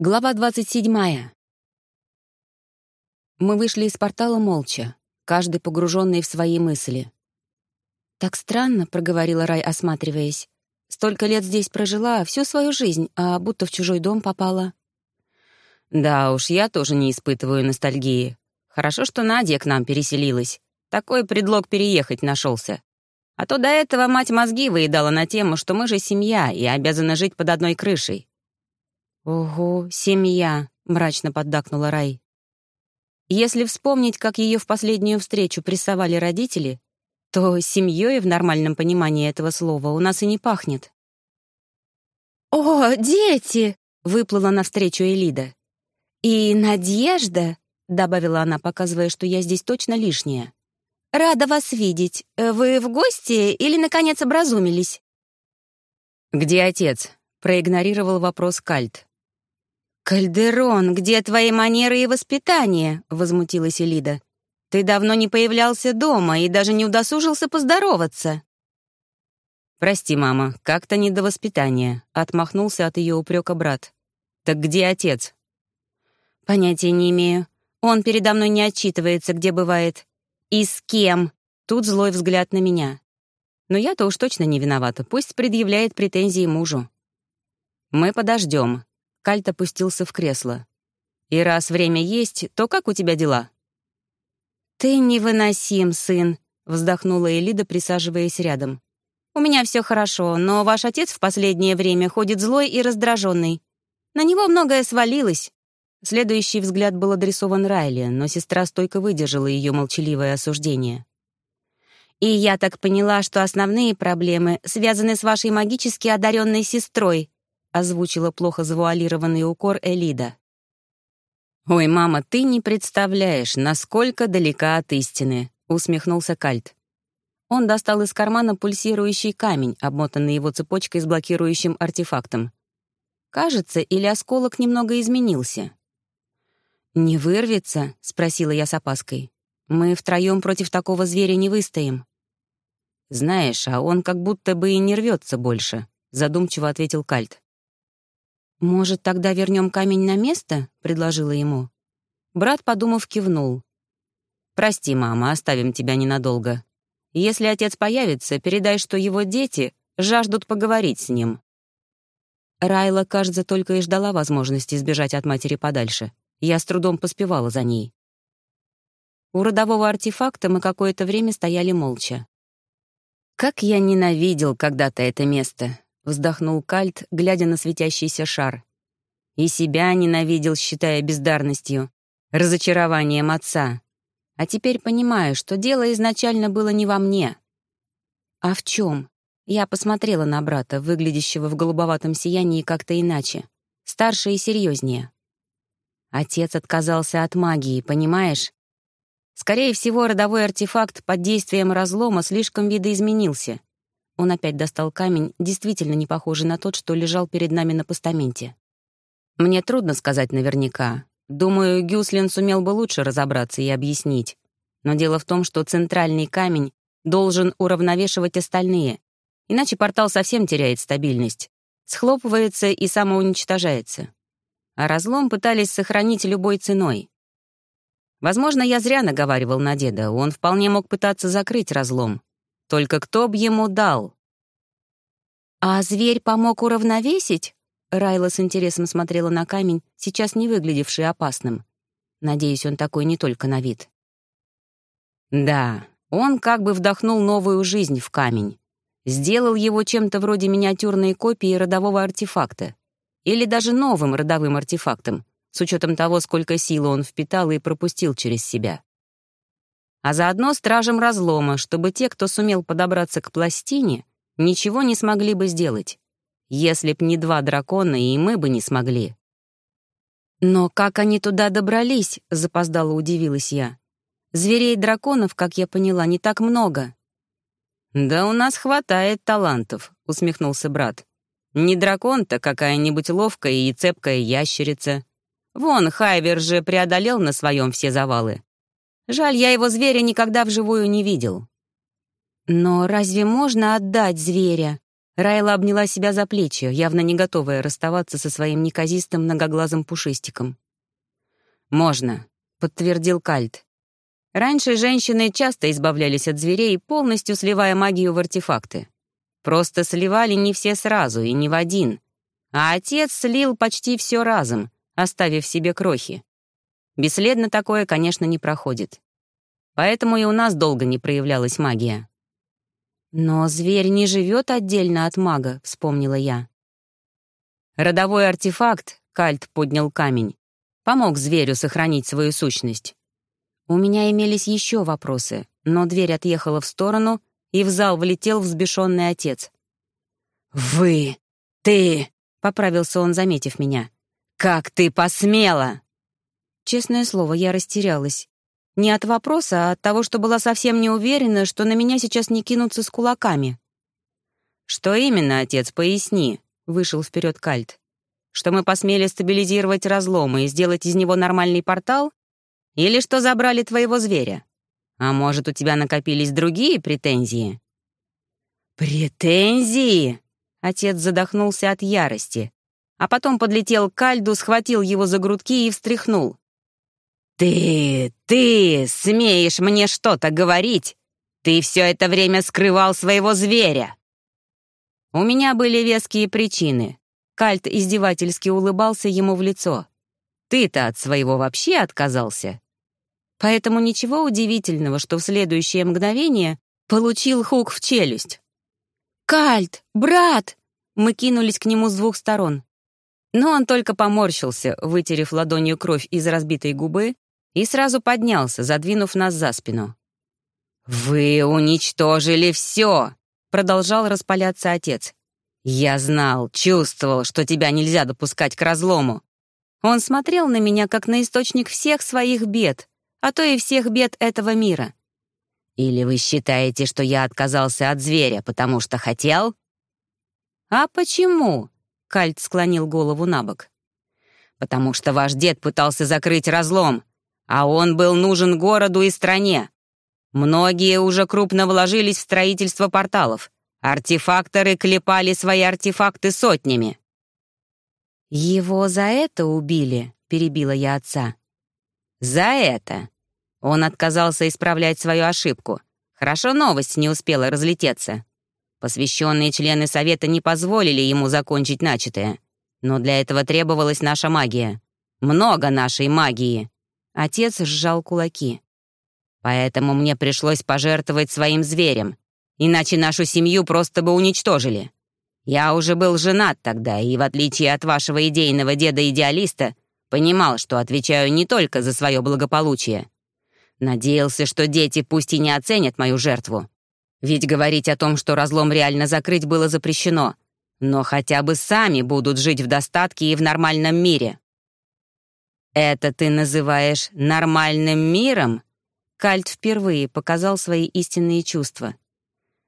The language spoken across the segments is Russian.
Глава 27. Мы вышли из портала молча, каждый погруженный в свои мысли. «Так странно», — проговорила Рай, осматриваясь. «Столько лет здесь прожила, всю свою жизнь, а будто в чужой дом попала». «Да уж, я тоже не испытываю ностальгии. Хорошо, что Надя к нам переселилась. Такой предлог переехать нашелся. А то до этого мать мозги выедала на тему, что мы же семья и обязаны жить под одной крышей. «Ого, семья», — мрачно поддакнула Рай. Если вспомнить, как ее в последнюю встречу прессовали родители, то семьей в нормальном понимании этого слова у нас и не пахнет. «О, дети!» — выплыла навстречу Элида. «И Надежда!» — добавила она, показывая, что я здесь точно лишняя. «Рада вас видеть. Вы в гости или, наконец, образумились?» «Где отец?» — проигнорировал вопрос Кальт. «Кальдерон, где твои манеры и воспитание?» — возмутилась Элида. «Ты давно не появлялся дома и даже не удосужился поздороваться». «Прости, мама, как-то не до воспитания», — отмахнулся от ее упрека брат. «Так где отец?» «Понятия не имею. Он передо мной не отчитывается, где бывает. И с кем?» Тут злой взгляд на меня. Но я-то уж точно не виновата. Пусть предъявляет претензии мужу. «Мы подождем», Кальт опустился в кресло. «И раз время есть, то как у тебя дела?» «Ты невыносим, сын», — вздохнула Элида, присаживаясь рядом. «У меня все хорошо, но ваш отец в последнее время ходит злой и раздраженный. На него многое свалилось». Следующий взгляд был адресован Райли, но сестра стойко выдержала ее молчаливое осуждение. «И я так поняла, что основные проблемы связаны с вашей магически одаренной сестрой», озвучила плохо завуалированный укор Элида. «Ой, мама, ты не представляешь, насколько далека от истины», — усмехнулся Кальт. Он достал из кармана пульсирующий камень, обмотанный его цепочкой с блокирующим артефактом. Кажется, или осколок немного изменился. «Не вырвется?» — спросила я с опаской. «Мы втроем против такого зверя не выстоим». «Знаешь, а он как будто бы и не рвется больше», — задумчиво ответил Кальт. «Может, тогда вернем камень на место?» — предложила ему. Брат, подумав, кивнул. «Прости, мама, оставим тебя ненадолго. Если отец появится, передай, что его дети жаждут поговорить с ним». Райла, кажется, только и ждала возможности сбежать от матери подальше. Я с трудом поспевала за ней. У родового артефакта мы какое-то время стояли молча. Как я ненавидел когда-то это место. — вздохнул Кальт, глядя на светящийся шар. «И себя ненавидел, считая бездарностью, разочарованием отца. А теперь понимаю, что дело изначально было не во мне». «А в чем? Я посмотрела на брата, выглядящего в голубоватом сиянии как-то иначе, старше и серьезнее. Отец отказался от магии, понимаешь? Скорее всего, родовой артефакт под действием разлома слишком видоизменился — он опять достал камень, действительно не похожий на тот, что лежал перед нами на постаменте. Мне трудно сказать наверняка. Думаю, Гюслин сумел бы лучше разобраться и объяснить. Но дело в том, что центральный камень должен уравновешивать остальные, иначе портал совсем теряет стабильность, схлопывается и самоуничтожается. А разлом пытались сохранить любой ценой. Возможно, я зря наговаривал на деда, он вполне мог пытаться закрыть разлом, только кто б ему дал? «А зверь помог уравновесить?» Райла с интересом смотрела на камень, сейчас не выглядевший опасным. Надеюсь, он такой не только на вид. Да, он как бы вдохнул новую жизнь в камень. Сделал его чем-то вроде миниатюрной копии родового артефакта. Или даже новым родовым артефактом, с учетом того, сколько силы он впитал и пропустил через себя а заодно стражем разлома, чтобы те, кто сумел подобраться к пластине, ничего не смогли бы сделать. Если б не два дракона, и мы бы не смогли. «Но как они туда добрались?» — запоздало удивилась я. «Зверей-драконов, как я поняла, не так много». «Да у нас хватает талантов», — усмехнулся брат. «Не дракон-то какая-нибудь ловкая и цепкая ящерица. Вон, Хайвер же преодолел на своем все завалы. Жаль, я его зверя никогда вживую не видел. Но разве можно отдать зверя? Райла обняла себя за плечи, явно не готовая расставаться со своим неказистым многоглазым пушистиком. «Можно», — подтвердил Кальт. Раньше женщины часто избавлялись от зверей, полностью сливая магию в артефакты. Просто сливали не все сразу и не в один. А отец слил почти все разом, оставив себе крохи. Бесследно такое, конечно, не проходит. Поэтому и у нас долго не проявлялась магия. «Но зверь не живет отдельно от мага», — вспомнила я. Родовой артефакт, Кальт поднял камень, помог зверю сохранить свою сущность. У меня имелись еще вопросы, но дверь отъехала в сторону, и в зал влетел взбешенный отец. «Вы! Ты!» — поправился он, заметив меня. «Как ты посмела!» Честное слово, я растерялась. Не от вопроса, а от того, что была совсем не уверена, что на меня сейчас не кинутся с кулаками. «Что именно, отец, поясни», — вышел вперед Кальт. «Что мы посмели стабилизировать разломы и сделать из него нормальный портал? Или что забрали твоего зверя? А может, у тебя накопились другие претензии?» «Претензии?» — отец задохнулся от ярости, а потом подлетел к Кальду, схватил его за грудки и встряхнул. «Ты, ты смеешь мне что-то говорить? Ты все это время скрывал своего зверя!» У меня были веские причины. Кальт издевательски улыбался ему в лицо. «Ты-то от своего вообще отказался?» Поэтому ничего удивительного, что в следующее мгновение получил хук в челюсть. «Кальт! Брат!» Мы кинулись к нему с двух сторон. Но он только поморщился, вытерев ладонью кровь из разбитой губы, и сразу поднялся, задвинув нас за спину. «Вы уничтожили все!» — продолжал распаляться отец. «Я знал, чувствовал, что тебя нельзя допускать к разлому. Он смотрел на меня, как на источник всех своих бед, а то и всех бед этого мира. Или вы считаете, что я отказался от зверя, потому что хотел?» «А почему?» — Кальт склонил голову на бок. «Потому что ваш дед пытался закрыть разлом, а он был нужен городу и стране. Многие уже крупно вложились в строительство порталов. Артефакторы клепали свои артефакты сотнями. «Его за это убили?» — перебила я отца. «За это!» Он отказался исправлять свою ошибку. Хорошо новость не успела разлететься. Посвященные члены Совета не позволили ему закончить начатое. Но для этого требовалась наша магия. Много нашей магии. Отец сжал кулаки. «Поэтому мне пришлось пожертвовать своим зверем, иначе нашу семью просто бы уничтожили. Я уже был женат тогда, и, в отличие от вашего идейного деда-идеалиста, понимал, что отвечаю не только за свое благополучие. Надеялся, что дети пусть и не оценят мою жертву. Ведь говорить о том, что разлом реально закрыть, было запрещено. Но хотя бы сами будут жить в достатке и в нормальном мире. «Это ты называешь нормальным миром?» Кальт впервые показал свои истинные чувства.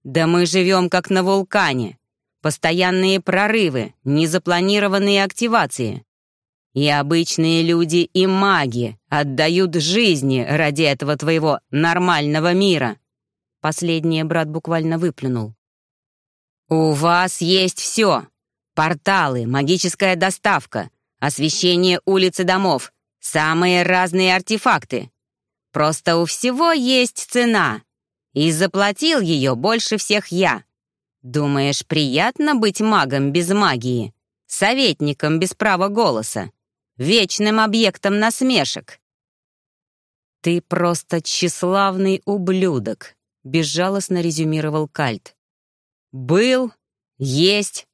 «Да мы живем как на вулкане. Постоянные прорывы, незапланированные активации. И обычные люди и маги отдают жизни ради этого твоего нормального мира». Последнее брат буквально выплюнул. «У вас есть все. Порталы, магическая доставка, освещение улиц и домов, Самые разные артефакты. Просто у всего есть цена. И заплатил ее больше всех я. Думаешь, приятно быть магом без магии? Советником без права голоса? Вечным объектом насмешек? «Ты просто тщеславный ублюдок», — безжалостно резюмировал Кальт. «Был, есть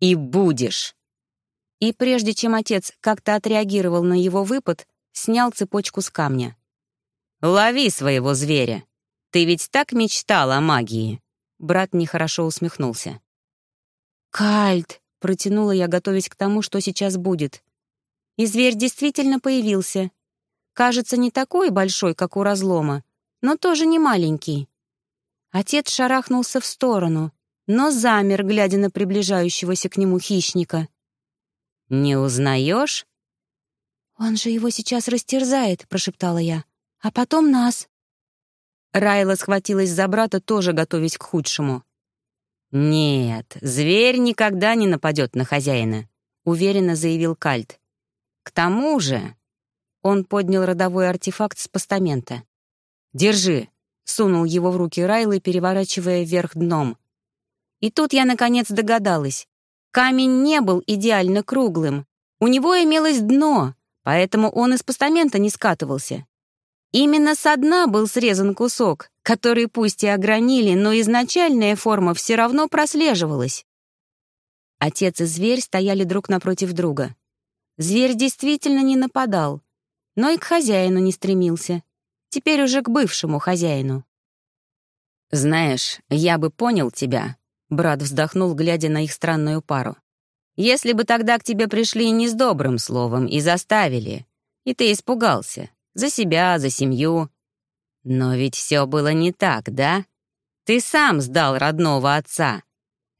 и будешь». И прежде чем отец как-то отреагировал на его выпад, снял цепочку с камня. «Лови своего зверя! Ты ведь так мечтал о магии!» Брат нехорошо усмехнулся. «Кальт!» — протянула я, готовясь к тому, что сейчас будет. И зверь действительно появился. Кажется, не такой большой, как у разлома, но тоже не маленький. Отец шарахнулся в сторону, но замер, глядя на приближающегося к нему хищника. «Не узнаешь?» «Он же его сейчас растерзает», — прошептала я. «А потом нас». Райла схватилась за брата, тоже готовясь к худшему. «Нет, зверь никогда не нападет на хозяина», — уверенно заявил Кальт. «К тому же...» Он поднял родовой артефакт с постамента. «Держи», — сунул его в руки Райлы, переворачивая вверх дном. И тут я, наконец, догадалась. Камень не был идеально круглым. У него имелось дно, поэтому он из постамента не скатывался. Именно со дна был срезан кусок, который пусть и огранили, но изначальная форма все равно прослеживалась. Отец и зверь стояли друг напротив друга. Зверь действительно не нападал, но и к хозяину не стремился. Теперь уже к бывшему хозяину. «Знаешь, я бы понял тебя», — брат вздохнул, глядя на их странную пару. «Если бы тогда к тебе пришли не с добрым словом и заставили, и ты испугался, за себя, за семью. Но ведь все было не так, да? Ты сам сдал родного отца.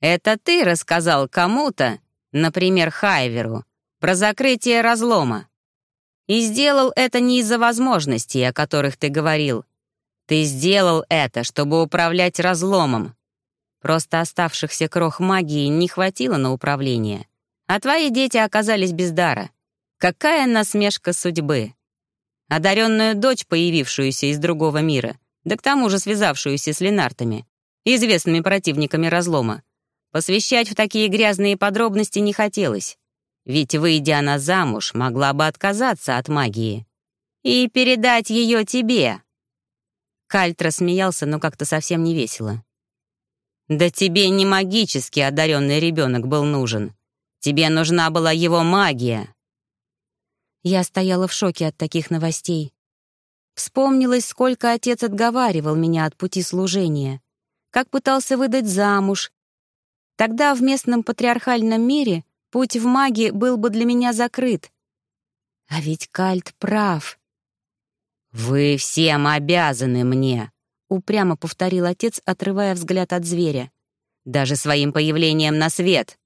Это ты рассказал кому-то, например, Хайверу, про закрытие разлома. И сделал это не из-за возможностей, о которых ты говорил. Ты сделал это, чтобы управлять разломом. Просто оставшихся крох магии не хватило на управление. А твои дети оказались без дара. Какая насмешка судьбы одаренную дочь, появившуюся из другого мира, да к тому же связавшуюся с Ленартами, известными противниками разлома. Посвящать в такие грязные подробности не хотелось, ведь, выйдя она замуж, могла бы отказаться от магии и передать ее тебе. Кальт рассмеялся, но как-то совсем не весело. «Да тебе не магически одаренный ребенок был нужен. Тебе нужна была его магия». Я стояла в шоке от таких новостей. Вспомнилось, сколько отец отговаривал меня от пути служения, как пытался выдать замуж. Тогда в местном патриархальном мире путь в маги был бы для меня закрыт. А ведь Кальт прав. «Вы всем обязаны мне», — упрямо повторил отец, отрывая взгляд от зверя. «Даже своим появлением на свет».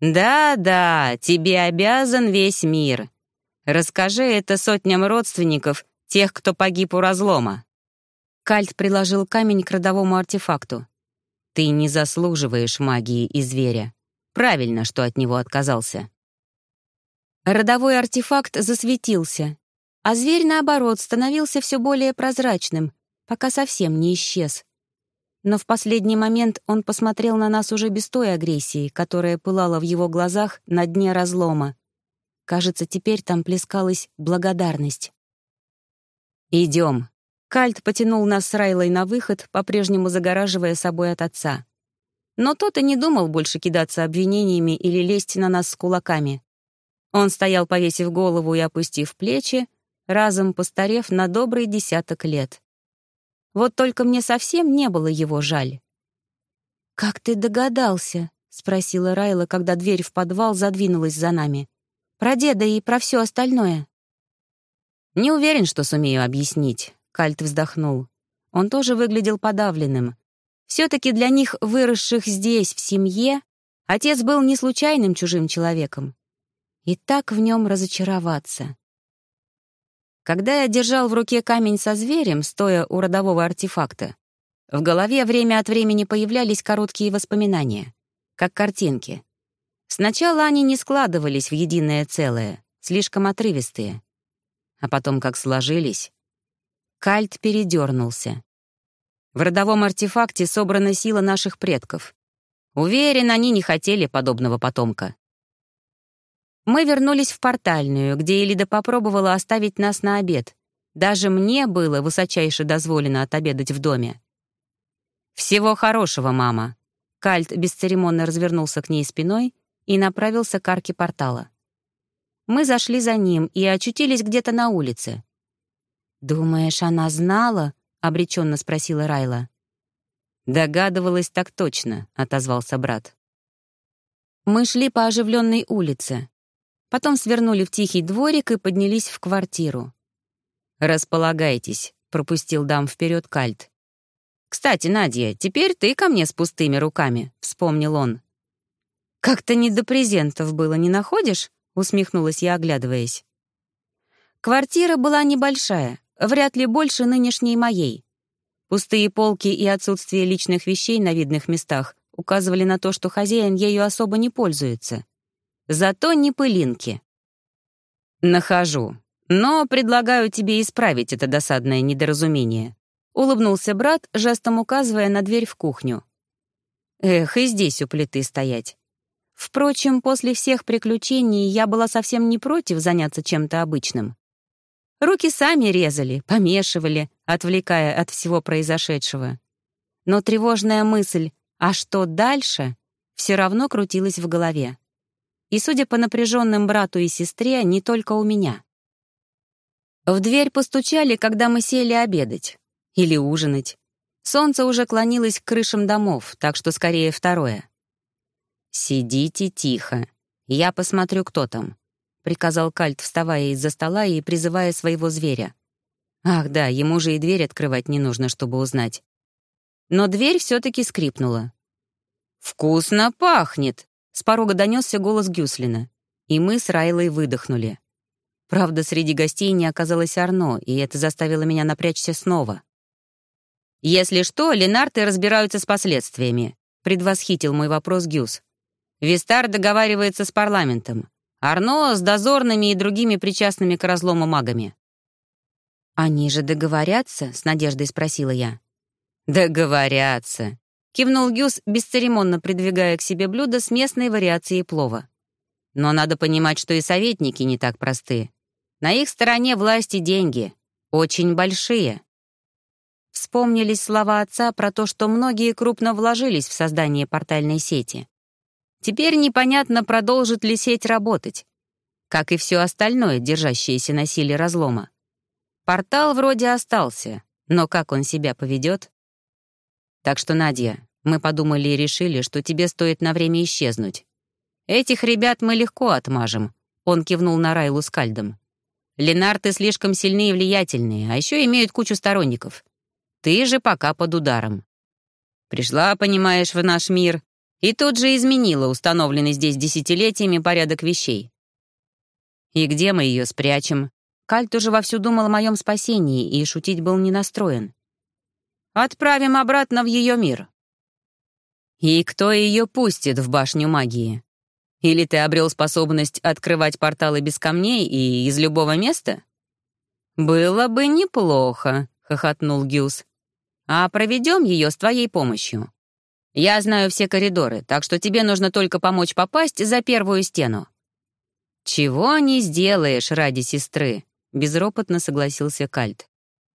«Да-да, тебе обязан весь мир. Расскажи это сотням родственников, тех, кто погиб у разлома». Кальт приложил камень к родовому артефакту. «Ты не заслуживаешь магии и зверя. Правильно, что от него отказался». Родовой артефакт засветился, а зверь, наоборот, становился все более прозрачным, пока совсем не исчез. Но в последний момент он посмотрел на нас уже без той агрессии, которая пылала в его глазах на дне разлома. Кажется, теперь там плескалась благодарность. «Идем». Кальт потянул нас с Райлой на выход, по-прежнему загораживая собой от отца. Но тот и не думал больше кидаться обвинениями или лезть на нас с кулаками. Он стоял, повесив голову и опустив плечи, разом постарев на добрый десяток лет. Вот только мне совсем не было его жаль. «Как ты догадался?» — спросила Райла, когда дверь в подвал задвинулась за нами. Про деда и про все остальное. Не уверен, что сумею объяснить. Кальт вздохнул. Он тоже выглядел подавленным. Все-таки для них, выросших здесь, в семье, отец был не случайным чужим человеком. И так в нем разочароваться. Когда я держал в руке камень со зверем, стоя у родового артефакта, в голове время от времени появлялись короткие воспоминания, как картинки. Сначала они не складывались в единое целое, слишком отрывистые. А потом, как сложились, кальт передернулся. В родовом артефакте собрана сила наших предков. Уверен, они не хотели подобного потомка. Мы вернулись в портальную, где Элида попробовала оставить нас на обед. Даже мне было высочайше дозволено отобедать в доме. «Всего хорошего, мама». Кальт бесцеремонно развернулся к ней спиной и направился к арке портала. Мы зашли за ним и очутились где-то на улице. «Думаешь, она знала?» — обреченно спросила Райла. «Догадывалась так точно», — отозвался брат. Мы шли по оживленной улице. Потом свернули в тихий дворик и поднялись в квартиру. «Располагайтесь», — пропустил дам вперед Кальт. «Кстати, Надя, теперь ты ко мне с пустыми руками», — вспомнил он. «Как-то не до презентов было, не находишь?» — усмехнулась я, оглядываясь. Квартира была небольшая, вряд ли больше нынешней моей. Пустые полки и отсутствие личных вещей на видных местах указывали на то, что хозяин ею особо не пользуется. Зато не пылинки. «Нахожу. Но предлагаю тебе исправить это досадное недоразумение», — улыбнулся брат, жестом указывая на дверь в кухню. «Эх, и здесь у плиты стоять. Впрочем, после всех приключений я была совсем не против заняться чем-то обычным. Руки сами резали, помешивали, отвлекая от всего произошедшего. Но тревожная мысль «а что дальше?» все равно крутилась в голове. И, судя по напряженным брату и сестре, не только у меня. В дверь постучали, когда мы сели обедать. Или ужинать. Солнце уже клонилось к крышам домов, так что скорее второе. «Сидите тихо. Я посмотрю, кто там», — приказал Кальт, вставая из-за стола и призывая своего зверя. Ах да, ему же и дверь открывать не нужно, чтобы узнать. Но дверь все-таки скрипнула. «Вкусно пахнет!» — с порога донесся голос Гюслина. И мы с Райлой выдохнули. Правда, среди гостей не оказалось Арно, и это заставило меня напрячься снова. «Если что, Ленарты разбираются с последствиями», — предвосхитил мой вопрос Гюс. Вистар договаривается с парламентом. Арно — с дозорными и другими причастными к разлому магами. «Они же договорятся?» — с надеждой спросила я. «Договорятся», — кивнул Гюс, бесцеремонно придвигая к себе блюдо с местной вариацией плова. «Но надо понимать, что и советники не так просты. На их стороне власти деньги. Очень большие». Вспомнились слова отца про то, что многие крупно вложились в создание портальной сети. Теперь непонятно, продолжит ли сеть работать, как и все остальное, держащееся на силе разлома. Портал вроде остался, но как он себя поведет? Так что, Надя, мы подумали и решили, что тебе стоит на время исчезнуть. Этих ребят мы легко отмажем, он кивнул на Райлу с Кальдом. Ленарты слишком сильные и влиятельные, а еще имеют кучу сторонников. Ты же пока под ударом. Пришла, понимаешь, в наш мир, и тут же изменила установленный здесь десятилетиями порядок вещей. И где мы ее спрячем? Кальт уже вовсю думал о моем спасении и шутить был не настроен. Отправим обратно в ее мир. И кто ее пустит в башню магии? Или ты обрел способность открывать порталы без камней и из любого места? Было бы неплохо, хохотнул Гюс. А проведем ее с твоей помощью. Я знаю все коридоры, так что тебе нужно только помочь попасть за первую стену». «Чего не сделаешь ради сестры», — безропотно согласился Кальт.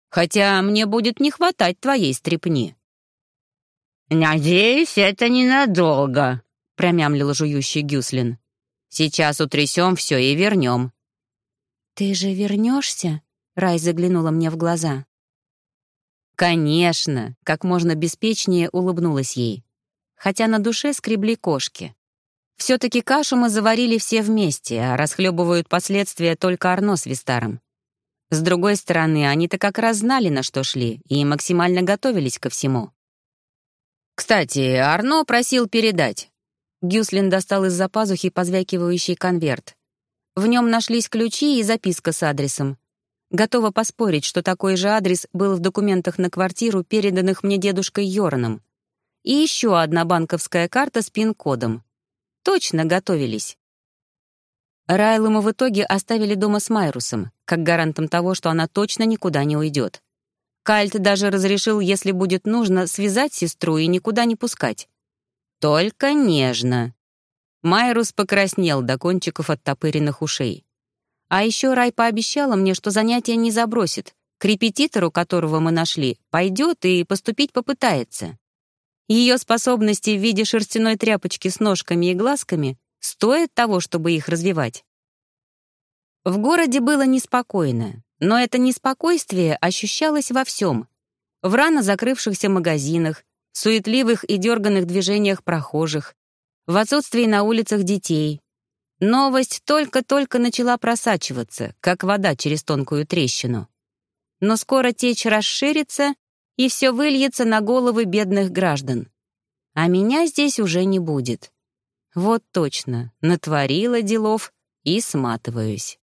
«Хотя мне будет не хватать твоей стрепни». «Надеюсь, это ненадолго», — промямлил жующий Гюслин. «Сейчас утрясем все и вернем». «Ты же вернешься?» — Рай заглянула мне в глаза. «Конечно!» — как можно беспечнее улыбнулась ей хотя на душе скребли кошки. Все-таки кашу мы заварили все вместе, а расхлебывают последствия только Арно с Вистаром. С другой стороны, они-то как раз знали, на что шли, и максимально готовились ко всему. «Кстати, Арно просил передать». Гюслин достал из-за пазухи позвякивающий конверт. В нем нашлись ключи и записка с адресом. Готова поспорить, что такой же адрес был в документах на квартиру, переданных мне дедушкой Йораном и еще одна банковская карта с пин-кодом. Точно готовились. Райлу мы в итоге оставили дома с Майрусом, как гарантом того, что она точно никуда не уйдет. Кальт даже разрешил, если будет нужно, связать сестру и никуда не пускать. Только нежно. Майрус покраснел до кончиков оттопыренных ушей. А еще Рай пообещала мне, что занятия не забросит. К репетитору, которого мы нашли, пойдет и поступить попытается. Ее способности в виде шерстяной тряпочки с ножками и глазками стоят того, чтобы их развивать. В городе было неспокойно, но это неспокойствие ощущалось во всем. В рано закрывшихся магазинах, суетливых и дерганных движениях прохожих, в отсутствии на улицах детей. Новость только-только начала просачиваться, как вода через тонкую трещину. Но скоро течь расширится, и все выльется на головы бедных граждан. А меня здесь уже не будет. Вот точно, натворила делов и сматываюсь.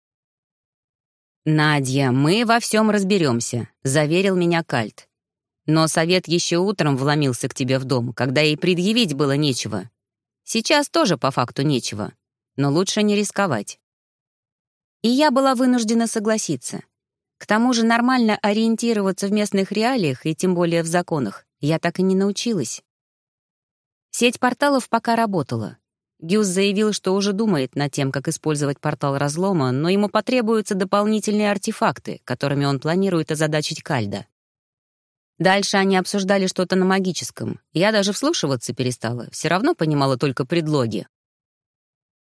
«Надя, мы во всем разберемся», — заверил меня Кальт. Но совет еще утром вломился к тебе в дом, когда и предъявить было нечего. Сейчас тоже по факту нечего, но лучше не рисковать. И я была вынуждена согласиться. К тому же нормально ориентироваться в местных реалиях и тем более в законах я так и не научилась. Сеть порталов пока работала. Гюс заявил, что уже думает над тем, как использовать портал разлома, но ему потребуются дополнительные артефакты, которыми он планирует озадачить Кальда. Дальше они обсуждали что-то на магическом. Я даже вслушиваться перестала, все равно понимала только предлоги.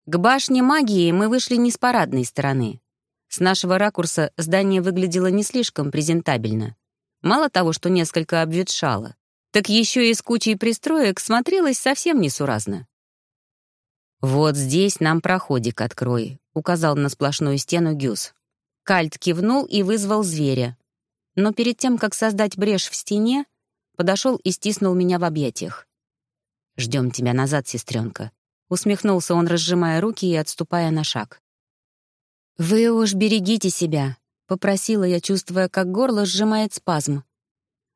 К башне магии мы вышли не с парадной стороны. С нашего ракурса здание выглядело не слишком презентабельно. Мало того, что несколько обветшало, так еще и с кучей пристроек смотрелось совсем несуразно. «Вот здесь нам проходик открой», — указал на сплошную стену Гюс. Кальт кивнул и вызвал зверя. Но перед тем, как создать брешь в стене, подошел и стиснул меня в объятиях. «Ждем тебя назад, сестренка», — усмехнулся он, разжимая руки и отступая на шаг. «Вы уж берегите себя», — попросила я, чувствуя, как горло сжимает спазм.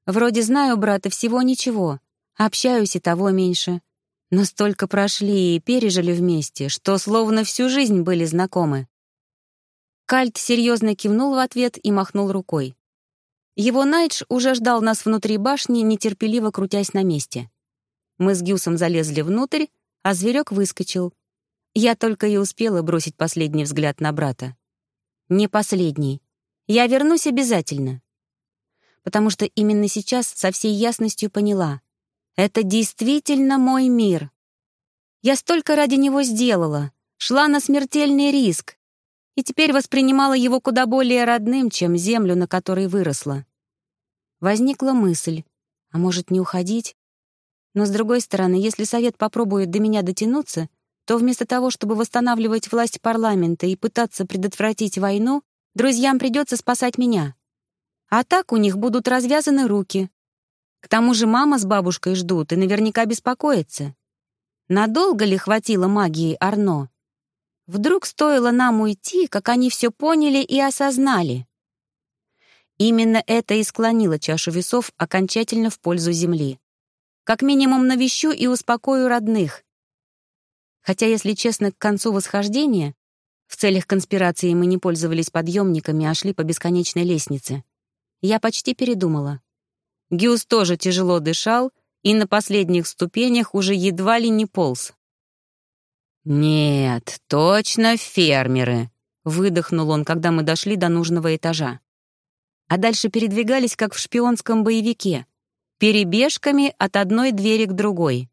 «Вроде знаю брата всего ничего, общаюсь и того меньше, но столько прошли и пережили вместе, что словно всю жизнь были знакомы. Кальт серьезно кивнул в ответ и махнул рукой. Его Найдж уже ждал нас внутри башни, нетерпеливо крутясь на месте. Мы с Гюсом залезли внутрь, а зверек выскочил. Я только и успела бросить последний взгляд на брата. Не последний. Я вернусь обязательно. Потому что именно сейчас со всей ясностью поняла. Это действительно мой мир. Я столько ради него сделала, шла на смертельный риск, и теперь воспринимала его куда более родным, чем землю, на которой выросла. Возникла мысль, а может, не уходить? Но, с другой стороны, если Совет попробует до меня дотянуться, то вместо того, чтобы восстанавливать власть парламента и пытаться предотвратить войну, друзьям придется спасать меня. А так у них будут развязаны руки, к тому же мама с бабушкой ждут и наверняка беспокоятся. Надолго ли хватило магии Арно? Вдруг стоило нам уйти, как они все поняли и осознали. Именно это и склонило чашу весов окончательно в пользу Земли. Как минимум навещу и успокою родных. Хотя, если честно, к концу восхождения в целях конспирации мы не пользовались подъемниками, а шли по бесконечной лестнице. Я почти передумала. Гюс тоже тяжело дышал и на последних ступенях уже едва ли не полз. «Нет, точно фермеры», — выдохнул он, когда мы дошли до нужного этажа. А дальше передвигались, как в шпионском боевике, перебежками от одной двери к другой.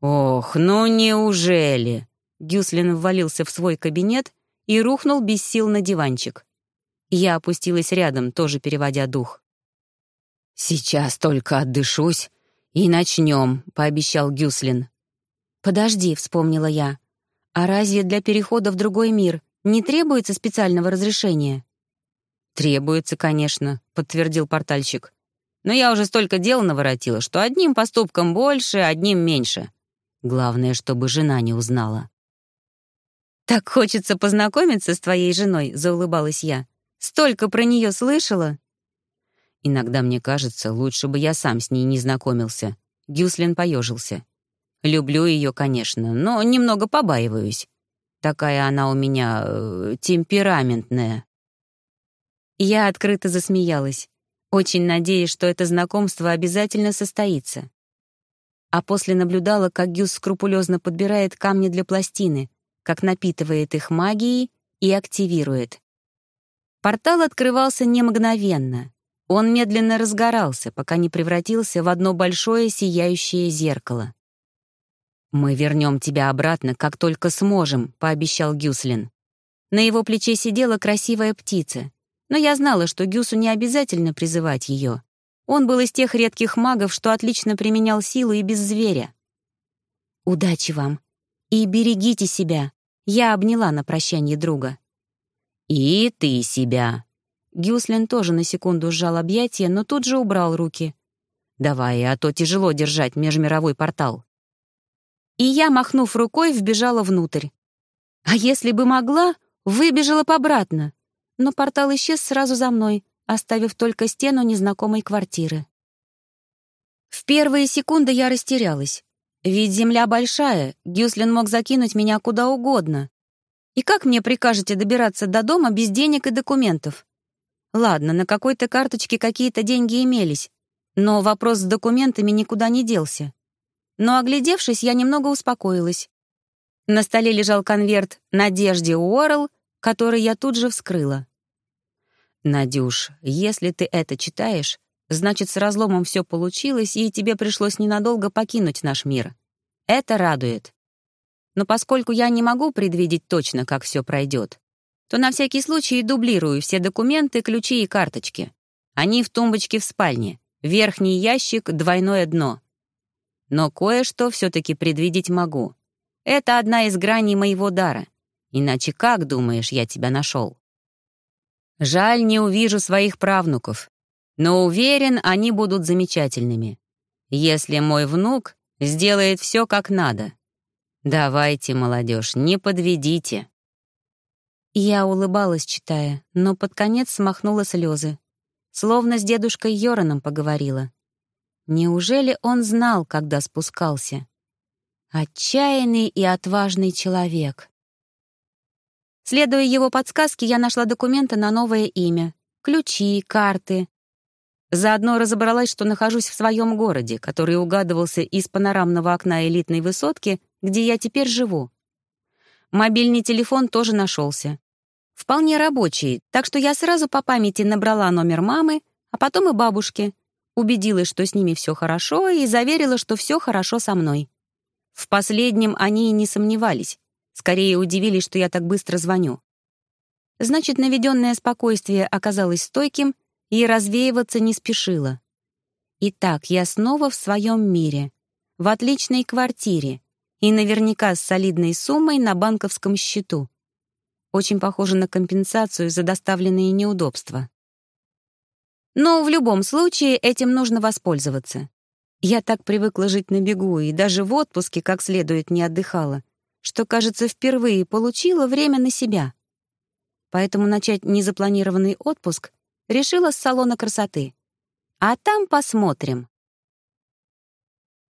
«Ох, ну неужели?» Гюслин ввалился в свой кабинет и рухнул без сил на диванчик. Я опустилась рядом, тоже переводя дух. «Сейчас только отдышусь и начнем», — пообещал Гюслин. «Подожди», — вспомнила я. «А разве для перехода в другой мир не требуется специального разрешения?» «Требуется, конечно», — подтвердил портальщик. «Но я уже столько дел наворотила, что одним поступком больше, одним меньше. Главное, чтобы жена не узнала». «Так хочется познакомиться с твоей женой», — заулыбалась я. «Столько про нее слышала». Иногда мне кажется, лучше бы я сам с ней не знакомился. Гюслин поежился. Люблю ее, конечно, но немного побаиваюсь. Такая она у меня э, темпераментная. Я открыто засмеялась, очень надеясь, что это знакомство обязательно состоится. А после наблюдала, как Гюс скрупулезно подбирает камни для пластины, как напитывает их магией и активирует. Портал открывался не мгновенно. Он медленно разгорался, пока не превратился в одно большое сияющее зеркало. «Мы вернем тебя обратно, как только сможем», — пообещал Гюслин. На его плече сидела красивая птица, но я знала, что Гюсу не обязательно призывать ее. Он был из тех редких магов, что отлично применял силу и без зверя. «Удачи вам! И берегите себя!» Я обняла на прощание друга. «И ты себя!» Гюслин тоже на секунду сжал объятия, но тут же убрал руки. «Давай, а то тяжело держать межмировой портал». И я, махнув рукой, вбежала внутрь. А если бы могла, выбежала обратно. Но портал исчез сразу за мной, оставив только стену незнакомой квартиры. В первые секунды я растерялась. Ведь земля большая, Гюслин мог закинуть меня куда угодно. И как мне прикажете добираться до дома без денег и документов? Ладно, на какой-то карточке какие-то деньги имелись, но вопрос с документами никуда не делся. Но, оглядевшись, я немного успокоилась. На столе лежал конверт «Надежде Уоррелл», который я тут же вскрыла. «Надюш, если ты это читаешь, значит, с разломом все получилось, и тебе пришлось ненадолго покинуть наш мир. Это радует. Но поскольку я не могу предвидеть точно, как все пройдет, то на всякий случай дублирую все документы, ключи и карточки. Они в тумбочке в спальне. Верхний ящик, двойное дно. Но кое-что все-таки предвидеть могу. Это одна из граней моего дара. Иначе как, думаешь, я тебя нашел? Жаль, не увижу своих правнуков. Но уверен, они будут замечательными. Если мой внук сделает все как надо. Давайте, молодежь, не подведите. Я улыбалась, читая, но под конец смахнула слезы. Словно с дедушкой Йораном поговорила. Неужели он знал, когда спускался? Отчаянный и отважный человек. Следуя его подсказке, я нашла документы на новое имя. Ключи, карты. Заодно разобралась, что нахожусь в своем городе, который угадывался из панорамного окна элитной высотки, где я теперь живу. Мобильный телефон тоже нашелся. Вполне рабочий, так что я сразу по памяти набрала номер мамы, а потом и бабушки — убедилась, что с ними все хорошо, и заверила, что все хорошо со мной. В последнем они и не сомневались, скорее удивились, что я так быстро звоню. Значит, наведенное спокойствие оказалось стойким и развеиваться не спешило. Итак, я снова в своем мире, в отличной квартире и наверняка с солидной суммой на банковском счету. Очень похоже на компенсацию за доставленные неудобства. Но в любом случае этим нужно воспользоваться. Я так привыкла жить на бегу и даже в отпуске как следует не отдыхала, что, кажется, впервые получила время на себя. Поэтому начать незапланированный отпуск решила с салона красоты. А там посмотрим.